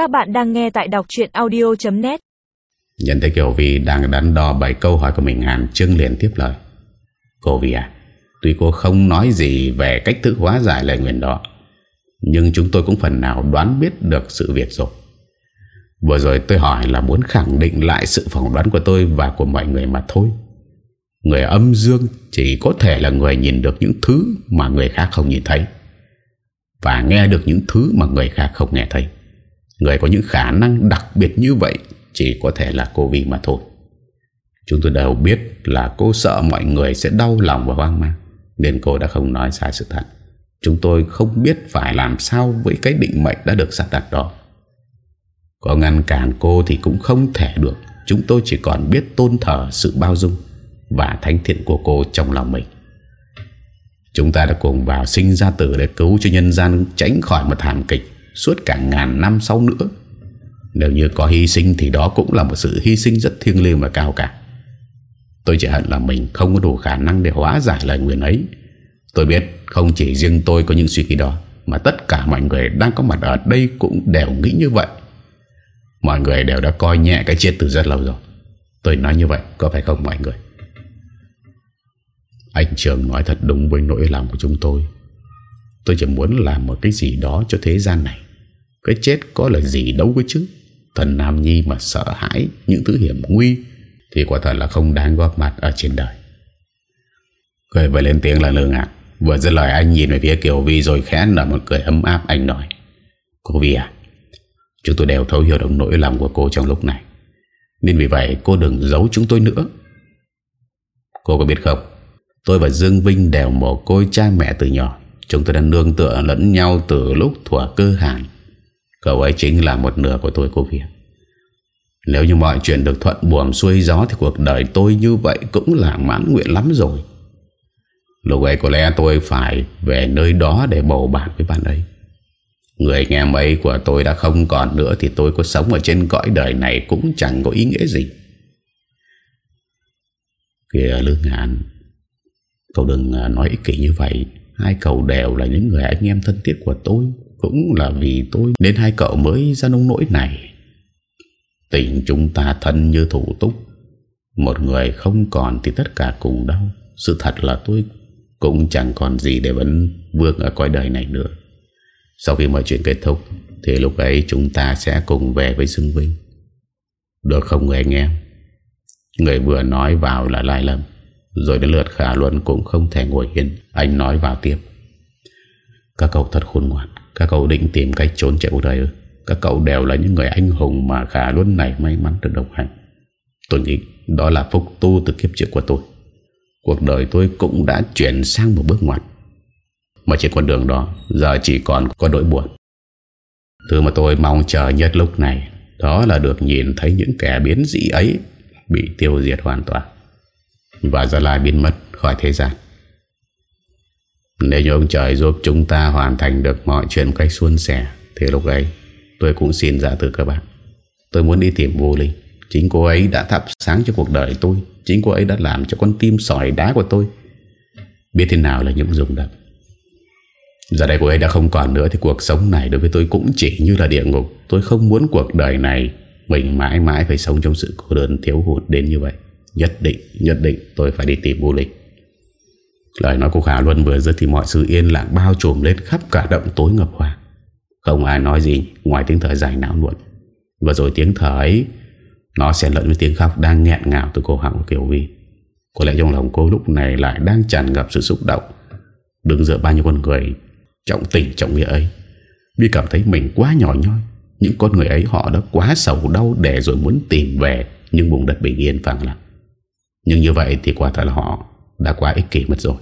Các bạn đang nghe tại đọc chuyện audio.net Nhận thấy Kiều Vi đang đắn đo bài câu hỏi của mình, Hàn Trương liền tiếp lời. Cô Vi à Tuy cô không nói gì về cách thức hóa giải lời nguyện đó, Nhưng chúng tôi cũng phần nào đoán biết được sự việc rồi. Vừa rồi tôi hỏi là muốn khẳng định lại sự phỏng đoán của tôi và của mọi người mà thôi. Người âm dương chỉ có thể là người nhìn được những thứ mà người khác không nhìn thấy, Và nghe được những thứ mà người khác không nghe thấy. Người có những khả năng đặc biệt như vậy Chỉ có thể là cô Vi mà thôi. Chúng tôi đều biết là cô sợ mọi người sẽ đau lòng và hoang mang, Nên cô đã không nói sai sự thật. Chúng tôi không biết phải làm sao với cái định mệnh đã được sắp đặt đó. Có ngăn cản cô thì cũng không thể được. Chúng tôi chỉ còn biết tôn thờ sự bao dung Và thánh thiện của cô trong lòng mình. Chúng ta đã cùng vào sinh ra tử để cứu cho nhân gian tránh khỏi một thảm kịch suốt cả ngàn năm sau nữa. Nếu như có hy sinh thì đó cũng là một sự hy sinh rất thiêng liêng và cao cả. Tôi chỉ hận là mình không có đủ khả năng để hóa giải lời nguyện ấy. Tôi biết không chỉ riêng tôi có những suy nghĩ đó, mà tất cả mọi người đang có mặt ở đây cũng đều nghĩ như vậy. Mọi người đều đã coi nhẹ cái chết từ rất lâu rồi. Tôi nói như vậy có phải không mọi người? Anh Trường nói thật đúng với nỗi lòng của chúng tôi. Tôi chỉ muốn làm một cái gì đó cho thế gian này. Cái chết có là gì đâu cơ chứ? Thần Nam Nhi mà sợ hãi Những thứ hiểm nguy Thì quả thật là không đáng góp mặt ở trên đời. Cười vừa lên tiếng là lương ạ Vừa dứt lời anh nhìn về phía Kiều Vi Rồi khẽ nở một cười ấm áp, anh nói, Cô Vi à Chúng tôi đều thấu hiểu được nỗi lòng của cô trong lúc này. Nên vì vậy cô đừng giấu chúng tôi nữa. Cô có biết không? Tôi và Dương Vinh đều mồ côi cha mẹ từ nhỏ. Chúng tôi đã nương tựa lẫn nhau từ lúc thuở cơ hàn. Cậu ấy chính là một nửa của tôi, cô Việt Nếu như mọi chuyện được thuận buồm xuôi gió Thì cuộc đời tôi như vậy cũng là mãn nguyện lắm rồi. Lúc ấy có lẽ tôi phải về nơi đó để bầu bạn với bạn ấy. Người anh em ấy của tôi đã không còn nữa Thì tôi có sống ở trên cõi đời này cũng chẳng có ý nghĩa gì. Kìa Lương Ngạn Cậu đừng à, nói ích kỷ như vậy. Hai cậu đều là những người anh em thân thiết của tôi, Cũng là vì tôi Nên hai cậu mới ra nông nỗi này. Tình chúng ta thân như thủ túc, Một người không còn thì tất cả cùng đau. Sự thật là tôi Cũng chẳng còn gì để vẫn vương ở cõi đời này nữa. Sau khi mọi chuyện kết thúc, Thì lúc ấy chúng ta sẽ cùng về với Dương Vinh. Được không người anh em? Người vừa nói vào là Lai Lâm rồi đến lượt Khả Luân cũng không thể ngồi yên. Anh nói vào tiếp. Các cậu thật khôn ngoan. Các cậu định tìm cách trốn chạy cuộc đời ư? Các cậu đều là những người anh hùng Mà Khả Luân này may mắn được đồng hành. Tôi nghĩ đó là phúc tu từ kiếp trước của tôi. Cuộc đời tôi cũng đã chuyển sang một bước ngoặt. Mà trên con đường đó, Giờ chỉ còn có nỗi buồn. Thứ mà tôi mong chờ nhất lúc này, Đó là được nhìn thấy những kẻ biến dị ấy Bị tiêu diệt hoàn toàn và Gia Lai biến mất khỏi thế gian. Nếu như ông trời giúp chúng ta hoàn thành được mọi chuyện một cách suôn sẻ, thì lúc ấy tôi cũng xin dạ từ các bạn. Tôi muốn đi tìm vô linh. Chính cô ấy đã thắp sáng cho cuộc đời tôi. Chính cô ấy đã làm cho con tim sỏi đá của tôi. Biết thế nào là những dùng đất. Giờ đây cô ấy đã không còn nữa Thì cuộc sống này đối với tôi cũng chỉ như là địa ngục Tôi không muốn cuộc đời này Mình mãi mãi phải sống trong sự cô đơn thiếu hụt đến như vậy Nhất định, nhất định tôi phải đi tìm vô linh Lời nói của Khả Luân vừa dứt thì mọi sự yên lặng bao trùm lên khắp cả động tối ngập hoa. Không ai nói gì ngoài tiếng thở dài não nuột. Và rồi tiếng thở ấy nó sẽ lẫn với tiếng khóc đang nghẹn ngào từ cổ họng của Kiều Vi. Có lẽ trong lòng cô lúc này lại đang tràn ngập sự xúc động. Đứng giữa bao nhiêu con người trọng tình trọng nghĩa ấy. Vi cảm thấy mình quá nhỏ nhoi. Những con người ấy họ đã quá sầu đau để rồi muốn tìm về những vùng đất bình yên phẳng lặng. Nhưng như vậy thì quả thật là họ đã quá ích kỷ mất rồi.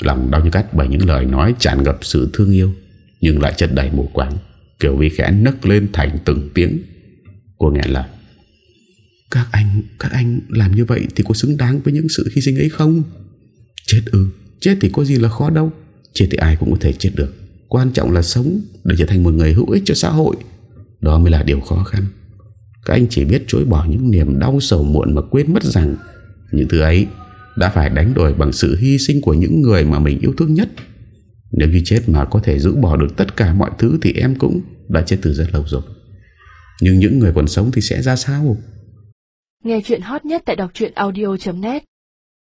Lòng đau như cắt bởi những lời nói tràn ngập sự thương yêu nhưng lại chất đầy mù quáng. Kiểu vi khẽ nấc lên thành từng tiếng. Cô nghẹn lời. Các anh, các anh làm như vậy thì có xứng đáng với những sự hy sinh ấy không? Chết ư, chết thì có gì là khó đâu. Chết thì ai cũng có thể chết được. Quan trọng là sống để trở thành một người hữu ích cho xã hội. Đó mới là điều khó khăn. Các anh chỉ biết chối bỏ những niềm đau sầu muộn mà quên mất rằng những thứ ấy đã phải đánh đổi bằng sự hy sinh của những người mà mình yêu thương nhất. Nếu như chết mà có thể giữ bỏ được tất cả mọi thứ thì em cũng đã chết từ rất lâu rồi. Nhưng những người còn sống thì sẽ ra sao Nghe chuyện hot nhất tại đọc audio.net